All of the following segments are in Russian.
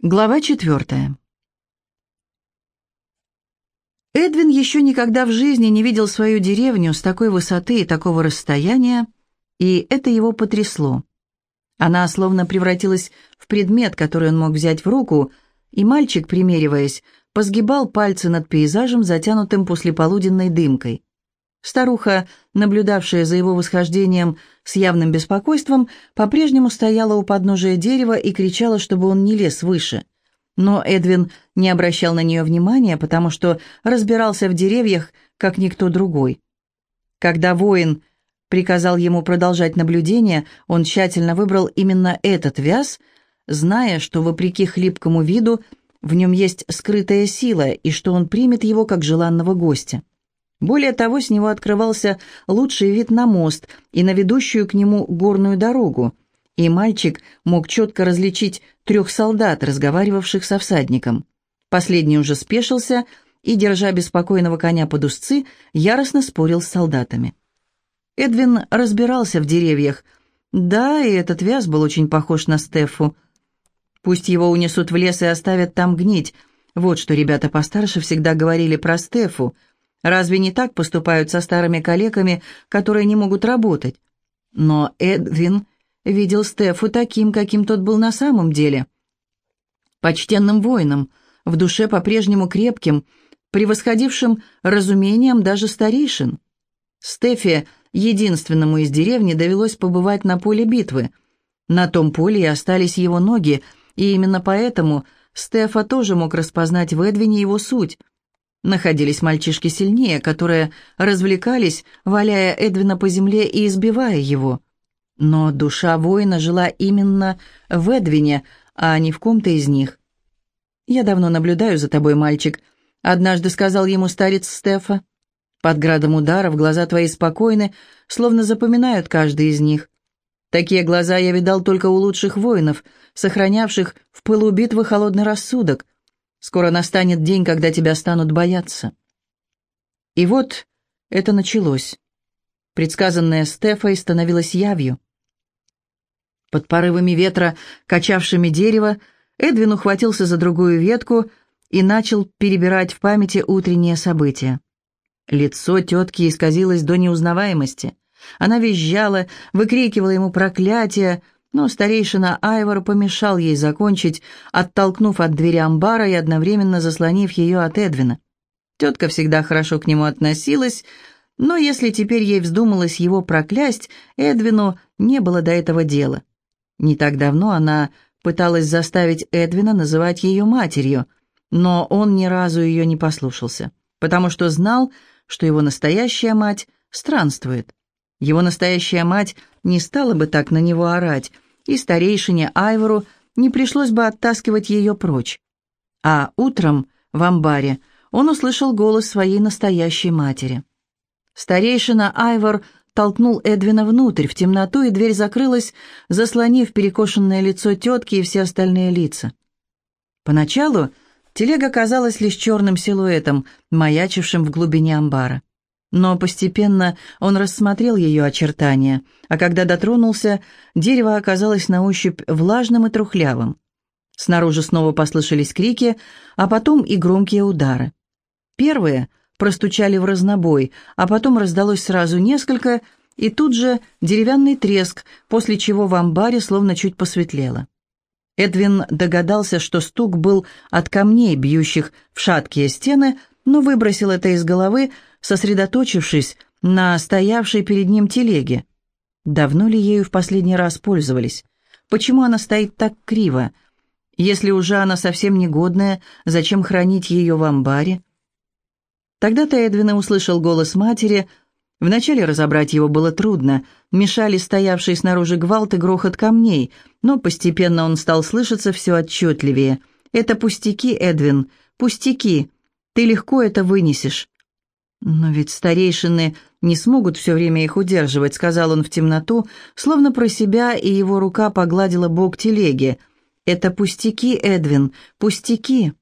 Глава четвертая. Эдвин еще никогда в жизни не видел свою деревню с такой высоты и такого расстояния, и это его потрясло. Она словно превратилась в предмет, который он мог взять в руку, и мальчик, примериваясь, позгибал пальцы над пейзажем, затянутым послеполуденной дымкой. Старуха, наблюдавшая за его восхождением с явным беспокойством, по-прежнему стояла у подножия дерева и кричала, чтобы он не лез выше. Но Эдвин не обращал на нее внимания, потому что разбирался в деревьях, как никто другой. Когда воин приказал ему продолжать наблюдение, он тщательно выбрал именно этот вяз, зная, что, вопреки хлипкому виду, в нем есть скрытая сила и что он примет его как желанного гостя. Более того, с него открывался лучший вид на мост и на ведущую к нему горную дорогу, и мальчик мог четко различить трех солдат, разговаривавших со всадником. Последний уже спешился и, держа беспокойного коня под узцы, яростно спорил с солдатами. Эдвин разбирался в деревьях. Да, и этот вяз был очень похож на Стефу. Пусть его унесут в лес и оставят там гнить. Вот что ребята постарше всегда говорили про Стефу — Разве не так поступают со старыми коллегами, которые не могут работать? Но Эдвин видел Стефу таким, каким тот был на самом деле. Почтенным воином, в душе по-прежнему крепким, превосходившим разумением даже старейшин. Стефе, единственному из деревни, довелось побывать на поле битвы. На том поле и остались его ноги, и именно поэтому Стефа тоже мог распознать в Эдвине его суть – Находились мальчишки сильнее, которые развлекались, валяя Эдвина по земле и избивая его. Но душа воина жила именно в Эдвине, а не в ком-то из них. «Я давно наблюдаю за тобой, мальчик», — однажды сказал ему старец Стефа. «Под градом ударов глаза твои спокойны, словно запоминают каждый из них. Такие глаза я видал только у лучших воинов, сохранявших в пылу битвы холодный рассудок. Скоро настанет день, когда тебя станут бояться. И вот это началось. Предсказанное Стефой становилось явью. Под порывами ветра, качавшими дерево, Эдвин ухватился за другую ветку и начал перебирать в памяти утренние события. Лицо тетки исказилось до неузнаваемости. Она визжала, выкрикивала ему проклятия, но старейшина Айвор помешал ей закончить, оттолкнув от двери амбара и одновременно заслонив ее от Эдвина. Тетка всегда хорошо к нему относилась, но если теперь ей вздумалось его проклясть, Эдвину не было до этого дела. Не так давно она пыталась заставить Эдвина называть ее матерью, но он ни разу ее не послушался, потому что знал, что его настоящая мать странствует. Его настоящая мать не стала бы так на него орать, и старейшине Айвору не пришлось бы оттаскивать ее прочь. А утром в амбаре он услышал голос своей настоящей матери. Старейшина Айвор толкнул Эдвина внутрь, в темноту, и дверь закрылась, заслонив перекошенное лицо тетки и все остальные лица. Поначалу телега казалась лишь черным силуэтом, маячившим в глубине амбара. Но постепенно он рассмотрел ее очертания, а когда дотронулся, дерево оказалось на ощупь влажным и трухлявым. Снаружи снова послышались крики, а потом и громкие удары. Первые простучали в разнобой, а потом раздалось сразу несколько, и тут же деревянный треск, после чего в амбаре словно чуть посветлело. Эдвин догадался, что стук был от камней, бьющих в шаткие стены, но выбросил это из головы, сосредоточившись на стоявшей перед ним телеге. Давно ли ею в последний раз пользовались? Почему она стоит так криво? Если уже она совсем негодная, зачем хранить ее в амбаре? Тогда-то Эдвин услышал голос матери. Вначале разобрать его было трудно, мешали стоявший снаружи гвалт и грохот камней, но постепенно он стал слышаться все отчетливее. «Это пустяки, Эдвин, пустяки. Ты легко это вынесешь. «Но ведь старейшины не смогут все время их удерживать», — сказал он в темноту, словно про себя, и его рука погладила бок телеги. «Это пустяки, Эдвин, пустяки.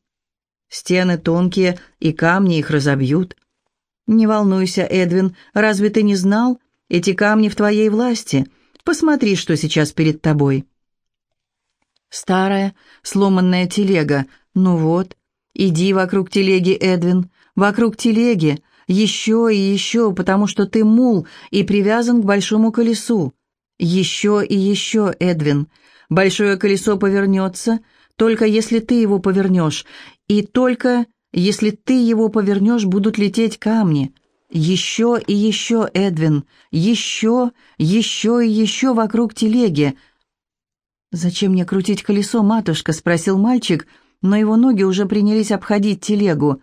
Стены тонкие, и камни их разобьют». «Не волнуйся, Эдвин, разве ты не знал? Эти камни в твоей власти. Посмотри, что сейчас перед тобой». Старая, сломанная телега. Ну вот, иди вокруг телеги, Эдвин, вокруг телеги, еще и еще, потому что ты мул и привязан к большому колесу. Еще и еще, Эдвин. Большое колесо повернется, только если ты его повернешь, и только если ты его повернешь, будут лететь камни. Еще и еще, Эдвин, еще, еще и еще вокруг телеги. «Зачем мне крутить колесо, матушка?» — спросил мальчик, но его ноги уже принялись обходить телегу.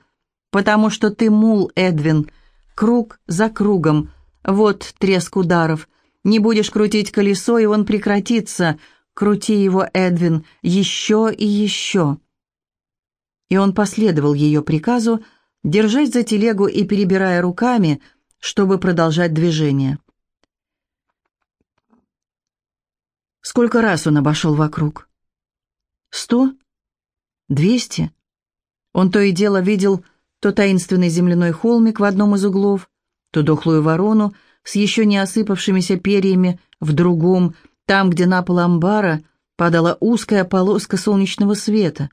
«Потому что ты мул, Эдвин. Круг за кругом. Вот треск ударов. Не будешь крутить колесо, и он прекратится. Крути его, Эдвин, еще и еще». И он последовал ее приказу, держась за телегу и перебирая руками, чтобы продолжать движение. Сколько раз он обошел вокруг? Сто? Двести? Он то и дело видел то таинственный земляной холмик в одном из углов, то дохлую ворону с еще не осыпавшимися перьями в другом, там, где на пол амбара падала узкая полоска солнечного света.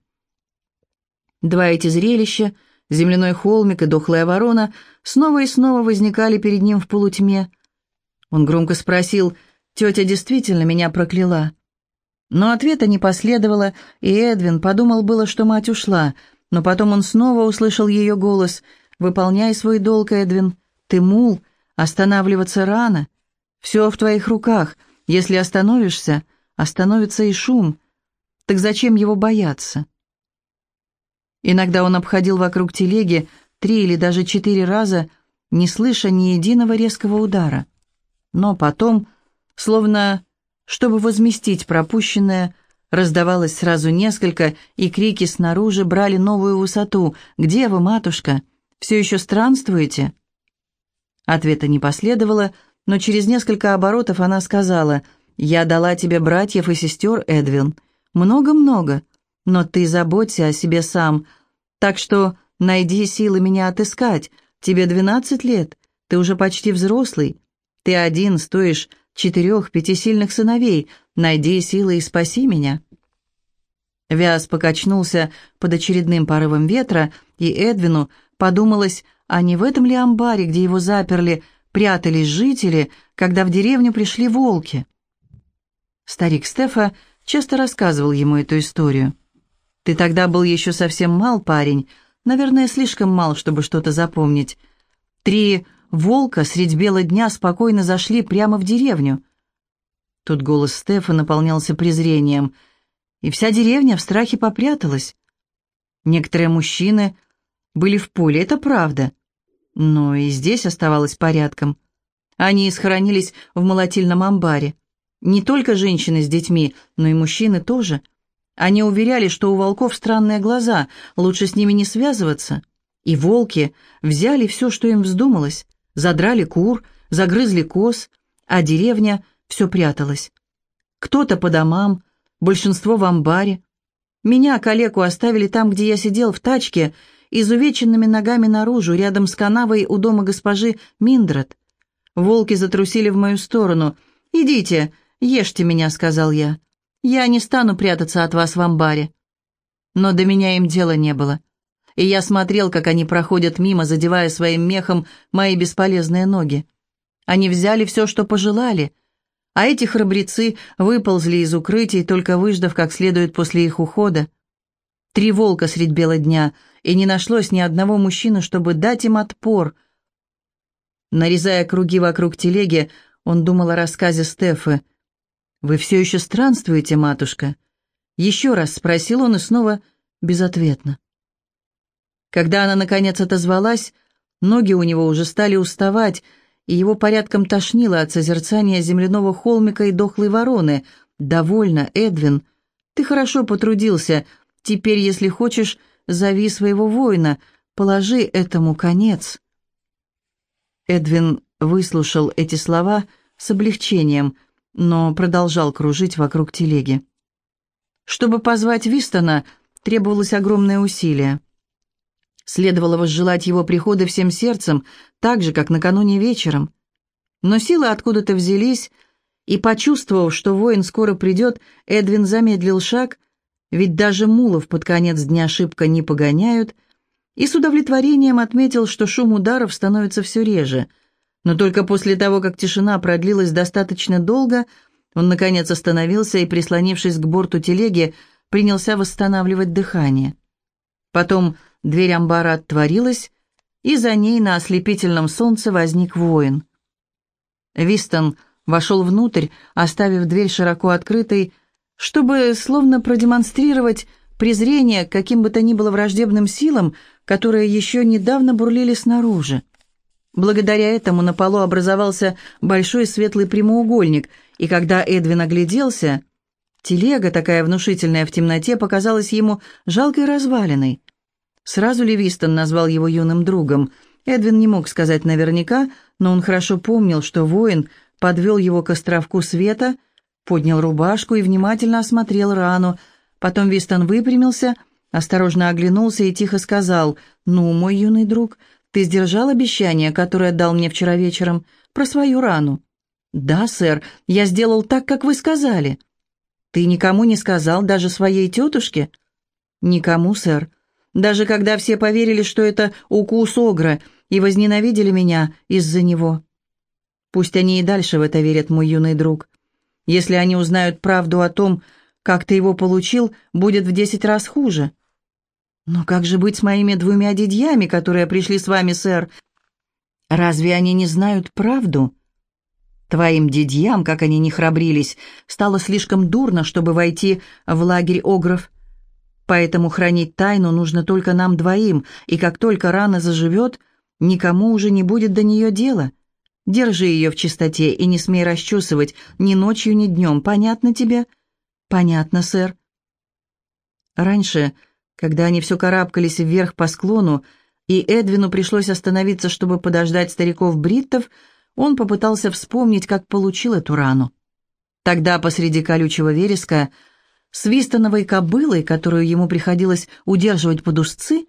Два эти зрелища, земляной холмик и дохлая ворона, снова и снова возникали перед ним в полутьме. Он громко спросил — Тетя действительно меня прокляла. Но ответа не последовало, и Эдвин подумал было, что мать ушла, но потом он снова услышал ее голос. «Выполняй свой долг, Эдвин. Ты мул, останавливаться рано. Все в твоих руках. Если остановишься, остановится и шум. Так зачем его бояться?» Иногда он обходил вокруг телеги три или даже четыре раза, не слыша ни единого резкого удара. Но потом Словно, чтобы возместить пропущенное, раздавалось сразу несколько, и крики снаружи брали новую высоту. «Где вы, матушка? Все еще странствуете?» Ответа не последовало, но через несколько оборотов она сказала, «Я дала тебе братьев и сестер, Эдвин. Много-много, но ты заботься о себе сам, так что найди силы меня отыскать. Тебе двенадцать лет, ты уже почти взрослый. Ты один стоишь четырех-пяти сильных сыновей. Найди силы и спаси меня». Вяз покачнулся под очередным порывом ветра, и Эдвину подумалось, а не в этом ли амбаре, где его заперли, прятались жители, когда в деревню пришли волки? Старик Стефа часто рассказывал ему эту историю. «Ты тогда был еще совсем мал, парень, наверное, слишком мал, чтобы что-то запомнить. Три волка средь бела дня спокойно зашли прямо в деревню. Тут голос Стефа наполнялся презрением, и вся деревня в страхе попряталась. Некоторые мужчины были в поле, это правда, но и здесь оставалось порядком. Они схоронились в молотильном амбаре. Не только женщины с детьми, но и мужчины тоже. Они уверяли, что у волков странные глаза, лучше с ними не связываться. И волки взяли все, что им вздумалось. Задрали кур, загрызли коз, а деревня все пряталась. Кто-то по домам, большинство в амбаре. Меня, калеку, оставили там, где я сидел, в тачке, изувеченными ногами наружу, рядом с канавой у дома госпожи Миндрат. Волки затрусили в мою сторону. «Идите, ешьте меня», — сказал я. «Я не стану прятаться от вас в амбаре». Но до меня им дела не было и я смотрел, как они проходят мимо, задевая своим мехом мои бесполезные ноги. Они взяли все, что пожелали, а эти храбрецы выползли из укрытий, только выждав как следует после их ухода. Три волка средь бела дня, и не нашлось ни одного мужчины, чтобы дать им отпор. Нарезая круги вокруг телеги, он думал о рассказе Стефы. «Вы все еще странствуете, матушка?» Еще раз спросил он и снова безответно. Когда она, наконец, отозвалась, ноги у него уже стали уставать, и его порядком тошнило от созерцания земляного холмика и дохлой вороны. «Довольно, Эдвин. Ты хорошо потрудился. Теперь, если хочешь, зови своего воина. Положи этому конец». Эдвин выслушал эти слова с облегчением, но продолжал кружить вокруг телеги. Чтобы позвать Вистона, требовалось огромное усилие. Следовало возжелать его прихода всем сердцем, так же, как накануне вечером. Но силы откуда-то взялись, и, почувствовав, что воин скоро придет, Эдвин замедлил шаг, ведь даже мулов под конец дня шибко не погоняют, и с удовлетворением отметил, что шум ударов становится все реже. Но только после того, как тишина продлилась достаточно долго, он, наконец, остановился и, прислонившись к борту телеги, принялся восстанавливать дыхание. Потом дверь амбара отворилась, и за ней на ослепительном солнце возник воин. Вистон вошел внутрь, оставив дверь широко открытой, чтобы словно продемонстрировать презрение к каким бы то ни было враждебным силам, которые еще недавно бурлили снаружи. Благодаря этому на полу образовался большой светлый прямоугольник, и когда Эдвин огляделся, телега, такая внушительная в темноте, показалась ему жалкой развалиной. Сразу Левистон назвал его юным другом. Эдвин не мог сказать наверняка, но он хорошо помнил, что воин подвел его к островку света, поднял рубашку и внимательно осмотрел рану. Потом Вистон выпрямился, осторожно оглянулся и тихо сказал, «Ну, мой юный друг, ты сдержал обещание, которое дал мне вчера вечером, про свою рану?» «Да, сэр, я сделал так, как вы сказали». «Ты никому не сказал, даже своей тетушке?» «Никому, сэр. Даже когда все поверили, что это укус огра, и возненавидели меня из-за него». «Пусть они и дальше в это верят, мой юный друг. Если они узнают правду о том, как ты его получил, будет в десять раз хуже». «Но как же быть с моими двумя дядьями, которые пришли с вами, сэр? Разве они не знают правду?» Твоим дядьям, как они не храбрились, стало слишком дурно, чтобы войти в лагерь огров. Поэтому хранить тайну нужно только нам двоим, и как только рана заживет, никому уже не будет до нее дела. Держи ее в чистоте и не смей расчесывать ни ночью, ни днем. Понятно тебе? Понятно, сэр. Раньше, когда они все карабкались вверх по склону, и Эдвину пришлось остановиться, чтобы подождать стариков-бриттов, он попытался вспомнить, как получил эту рану. Тогда посреди колючего вереска с вистоновой кобылой, которую ему приходилось удерживать под узцы,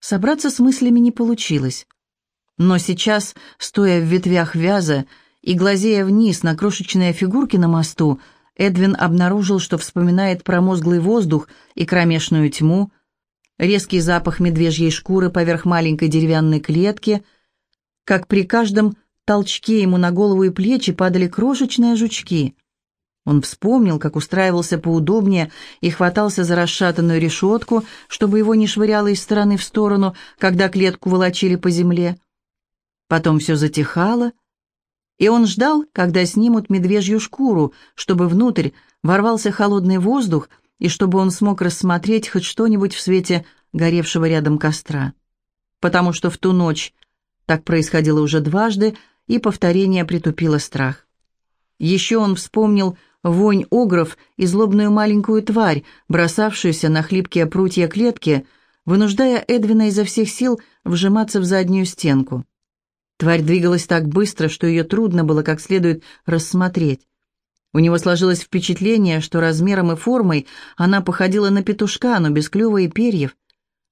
собраться с мыслями не получилось. Но сейчас, стоя в ветвях вяза и глазея вниз на крошечные фигурки на мосту, Эдвин обнаружил, что вспоминает промозглый воздух и кромешную тьму, резкий запах медвежьей шкуры поверх маленькой деревянной клетки, как при каждом толчке ему на голову и плечи падали крошечные жучки. Он вспомнил, как устраивался поудобнее и хватался за расшатанную решетку, чтобы его не швыряло из стороны в сторону, когда клетку волочили по земле. Потом все затихало, и он ждал, когда снимут медвежью шкуру, чтобы внутрь ворвался холодный воздух и чтобы он смог рассмотреть хоть что-нибудь в свете горевшего рядом костра. Потому что в ту ночь, так происходило уже дважды, и повторение притупило страх. Еще он вспомнил вонь огров и злобную маленькую тварь, бросавшуюся на хлипкие прутья клетки, вынуждая Эдвина изо всех сил вжиматься в заднюю стенку. Тварь двигалась так быстро, что ее трудно было как следует рассмотреть. У него сложилось впечатление, что размером и формой она походила на петушка, но без клюва и перьев.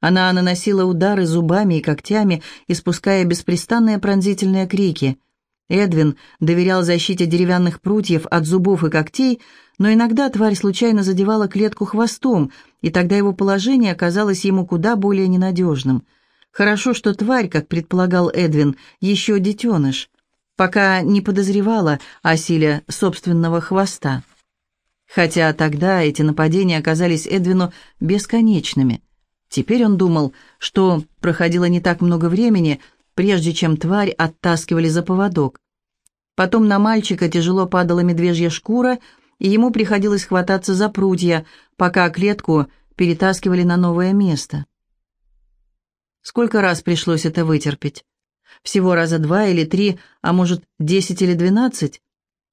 Она наносила удары зубами и когтями, испуская беспрестанные пронзительные крики. Эдвин доверял защите деревянных прутьев от зубов и когтей, но иногда тварь случайно задевала клетку хвостом, и тогда его положение казалось ему куда более ненадежным. Хорошо, что тварь, как предполагал Эдвин, еще детеныш, пока не подозревала о силе собственного хвоста. Хотя тогда эти нападения оказались Эдвину бесконечными. Теперь он думал, что проходило не так много времени – прежде чем тварь оттаскивали за поводок. Потом на мальчика тяжело падала медвежья шкура, и ему приходилось хвататься за прутья, пока клетку перетаскивали на новое место. Сколько раз пришлось это вытерпеть? Всего раза два или три, а может, десять или двенадцать?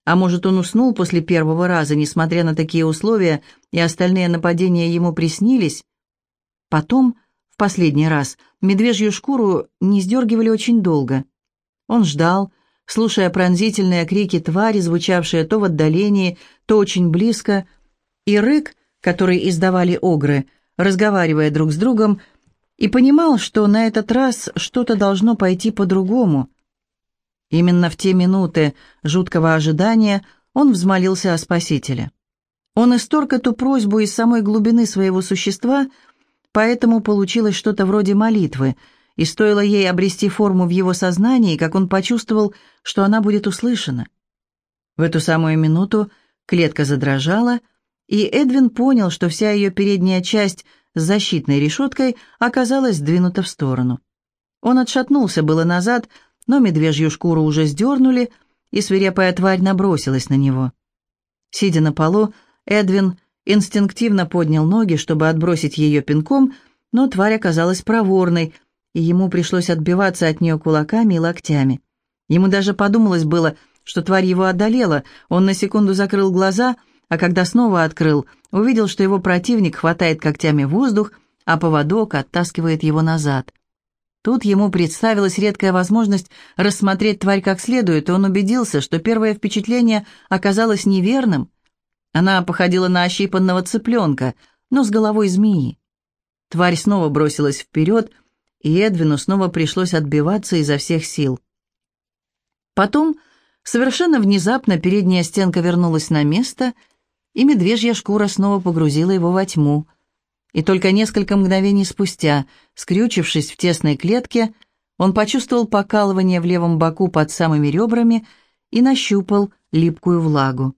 А может, он уснул после первого раза, несмотря на такие условия, и остальные нападения ему приснились? Потом в последний раз медвежью шкуру не сдергивали очень долго. Он ждал, слушая пронзительные крики твари, звучавшие то в отдалении, то очень близко, и рык, который издавали огры, разговаривая друг с другом, и понимал, что на этот раз что-то должно пойти по-другому. Именно в те минуты жуткого ожидания он взмолился о Спасителе. Он исторг эту просьбу из самой глубины своего существа, поэтому получилось что-то вроде молитвы, и стоило ей обрести форму в его сознании, как он почувствовал, что она будет услышана. В эту самую минуту клетка задрожала, и Эдвин понял, что вся ее передняя часть с защитной решеткой оказалась сдвинута в сторону. Он отшатнулся было назад, но медвежью шкуру уже сдернули, и свирепая тварь набросилась на него. Сидя на полу, Эдвин инстинктивно поднял ноги, чтобы отбросить ее пинком, но тварь оказалась проворной, и ему пришлось отбиваться от нее кулаками и локтями. Ему даже подумалось было, что тварь его одолела, он на секунду закрыл глаза, а когда снова открыл, увидел, что его противник хватает когтями воздух, а поводок оттаскивает его назад. Тут ему представилась редкая возможность рассмотреть тварь как следует, и он убедился, что первое впечатление оказалось неверным. Она походила на ощипанного цыпленка, но с головой змеи. Тварь снова бросилась вперед, и Эдвину снова пришлось отбиваться изо всех сил. Потом, совершенно внезапно, передняя стенка вернулась на место, и медвежья шкура снова погрузила его во тьму — и только несколько мгновений спустя, скрючившись в тесной клетке, он почувствовал покалывание в левом боку под самыми ребрами и нащупал липкую влагу.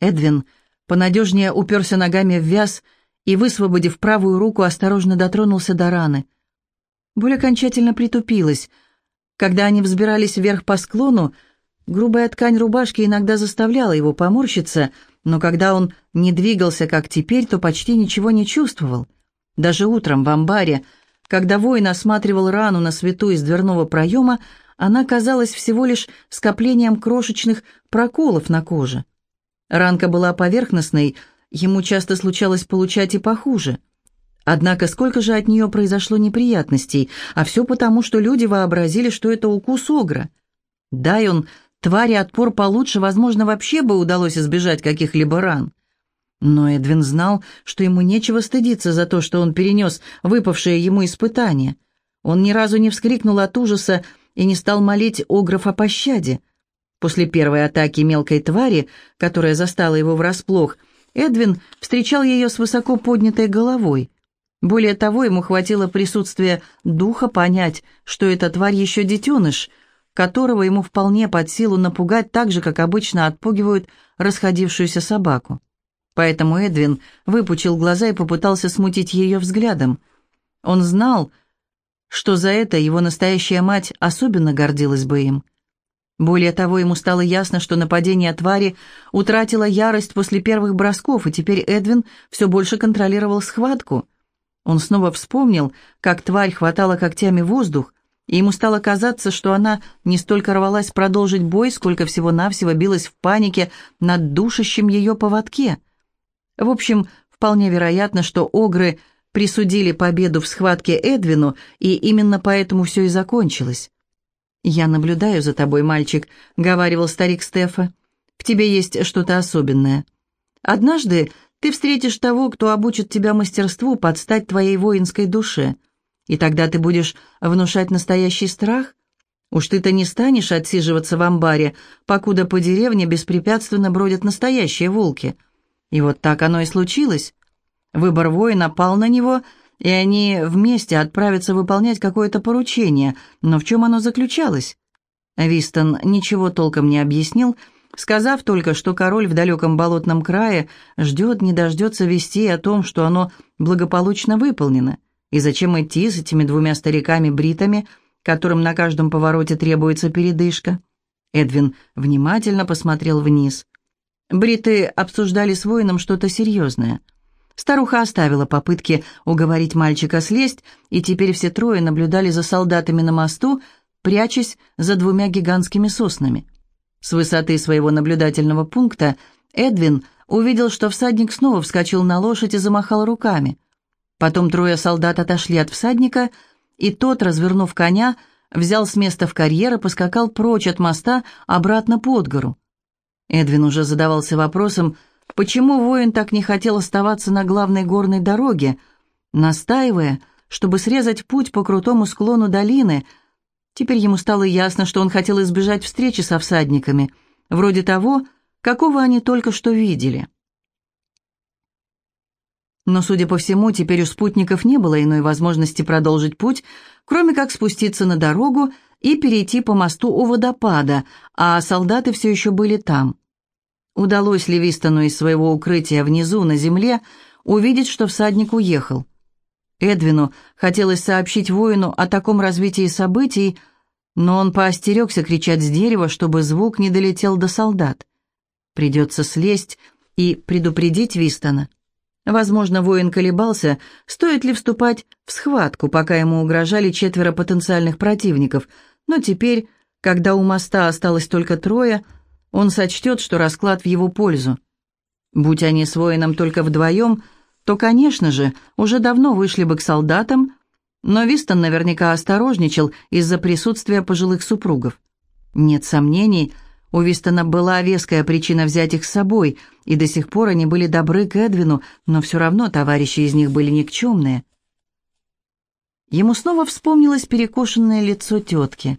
Эдвин понадежнее уперся ногами в вяз и, высвободив правую руку, осторожно дотронулся до раны. Боль окончательно притупилась. Когда они взбирались вверх по склону, грубая ткань рубашки иногда заставляла его поморщиться — но когда он не двигался, как теперь, то почти ничего не чувствовал. Даже утром в амбаре, когда воин осматривал рану на свету из дверного проема, она казалась всего лишь скоплением крошечных проколов на коже. Ранка была поверхностной, ему часто случалось получать и похуже. Однако сколько же от нее произошло неприятностей, а все потому, что люди вообразили, что это укус огра. Дай он твари отпор получше, возможно, вообще бы удалось избежать каких-либо ран. Но Эдвин знал, что ему нечего стыдиться за то, что он перенес выпавшее ему испытание. Он ни разу не вскрикнул от ужаса и не стал молить Огров о пощаде. После первой атаки мелкой твари, которая застала его врасплох, Эдвин встречал ее с высоко поднятой головой. Более того, ему хватило присутствия духа понять, что эта тварь еще детеныш — которого ему вполне под силу напугать так же, как обычно отпугивают расходившуюся собаку. Поэтому Эдвин выпучил глаза и попытался смутить ее взглядом. Он знал, что за это его настоящая мать особенно гордилась бы им. Более того, ему стало ясно, что нападение твари утратило ярость после первых бросков, и теперь Эдвин все больше контролировал схватку. Он снова вспомнил, как тварь хватала когтями воздух, и ему стало казаться, что она не столько рвалась продолжить бой, сколько всего-навсего билась в панике над душащим ее поводке. В общем, вполне вероятно, что огры присудили победу в схватке Эдвину, и именно поэтому все и закончилось. «Я наблюдаю за тобой, мальчик», — говаривал старик Стефа. «В тебе есть что-то особенное. Однажды ты встретишь того, кто обучит тебя мастерству подстать твоей воинской душе». И тогда ты будешь внушать настоящий страх? Уж ты-то не станешь отсиживаться в амбаре, покуда по деревне беспрепятственно бродят настоящие волки. И вот так оно и случилось. Выбор воина пал на него, и они вместе отправятся выполнять какое-то поручение. Но в чем оно заключалось? Вистон ничего толком не объяснил, сказав только, что король в далеком болотном крае ждет, не дождется вести о том, что оно благополучно выполнено. И зачем идти с этими двумя стариками-бритами, которым на каждом повороте требуется передышка? Эдвин внимательно посмотрел вниз. Бриты обсуждали с воином что-то серьезное. Старуха оставила попытки уговорить мальчика слезть, и теперь все трое наблюдали за солдатами на мосту, прячась за двумя гигантскими соснами. С высоты своего наблюдательного пункта Эдвин увидел, что всадник снова вскочил на лошадь и замахал руками. Потом трое солдат отошли от всадника, и тот, развернув коня, взял с места в карьер и поскакал прочь от моста обратно под гору. Эдвин уже задавался вопросом, почему воин так не хотел оставаться на главной горной дороге, настаивая, чтобы срезать путь по крутому склону долины. Теперь ему стало ясно, что он хотел избежать встречи со всадниками, вроде того, какого они только что видели. Но, судя по всему, теперь у спутников не было иной возможности продолжить путь, кроме как спуститься на дорогу и перейти по мосту у водопада, а солдаты все еще были там. Удалось Левистону из своего укрытия внизу, на земле, увидеть, что всадник уехал. Эдвину хотелось сообщить воину о таком развитии событий, но он поостерегся кричать с дерева, чтобы звук не долетел до солдат. Придется слезть и предупредить Вистона. Возможно, воин колебался, стоит ли вступать в схватку, пока ему угрожали четверо потенциальных противников, но теперь, когда у моста осталось только трое, он сочтет, что расклад в его пользу. Будь они с воином только вдвоем, то, конечно же, уже давно вышли бы к солдатам, но Вистон наверняка осторожничал из-за присутствия пожилых супругов. Нет сомнений, у Вистона была веская причина взять их с собой, и до сих пор они были добры к Эдвину, но все равно товарищи из них были никчемные. Ему снова вспомнилось перекошенное лицо тетки.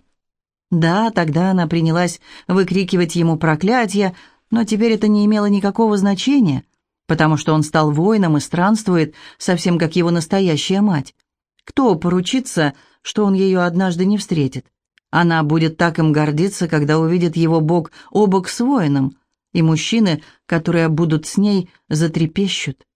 Да, тогда она принялась выкрикивать ему проклятия, но теперь это не имело никакого значения, потому что он стал воином и странствует, совсем как его настоящая мать. Кто поручится, что он ее однажды не встретит? Она будет так им гордиться, когда увидит его бок о бок с воином, и мужчины, которые будут с ней, затрепещут.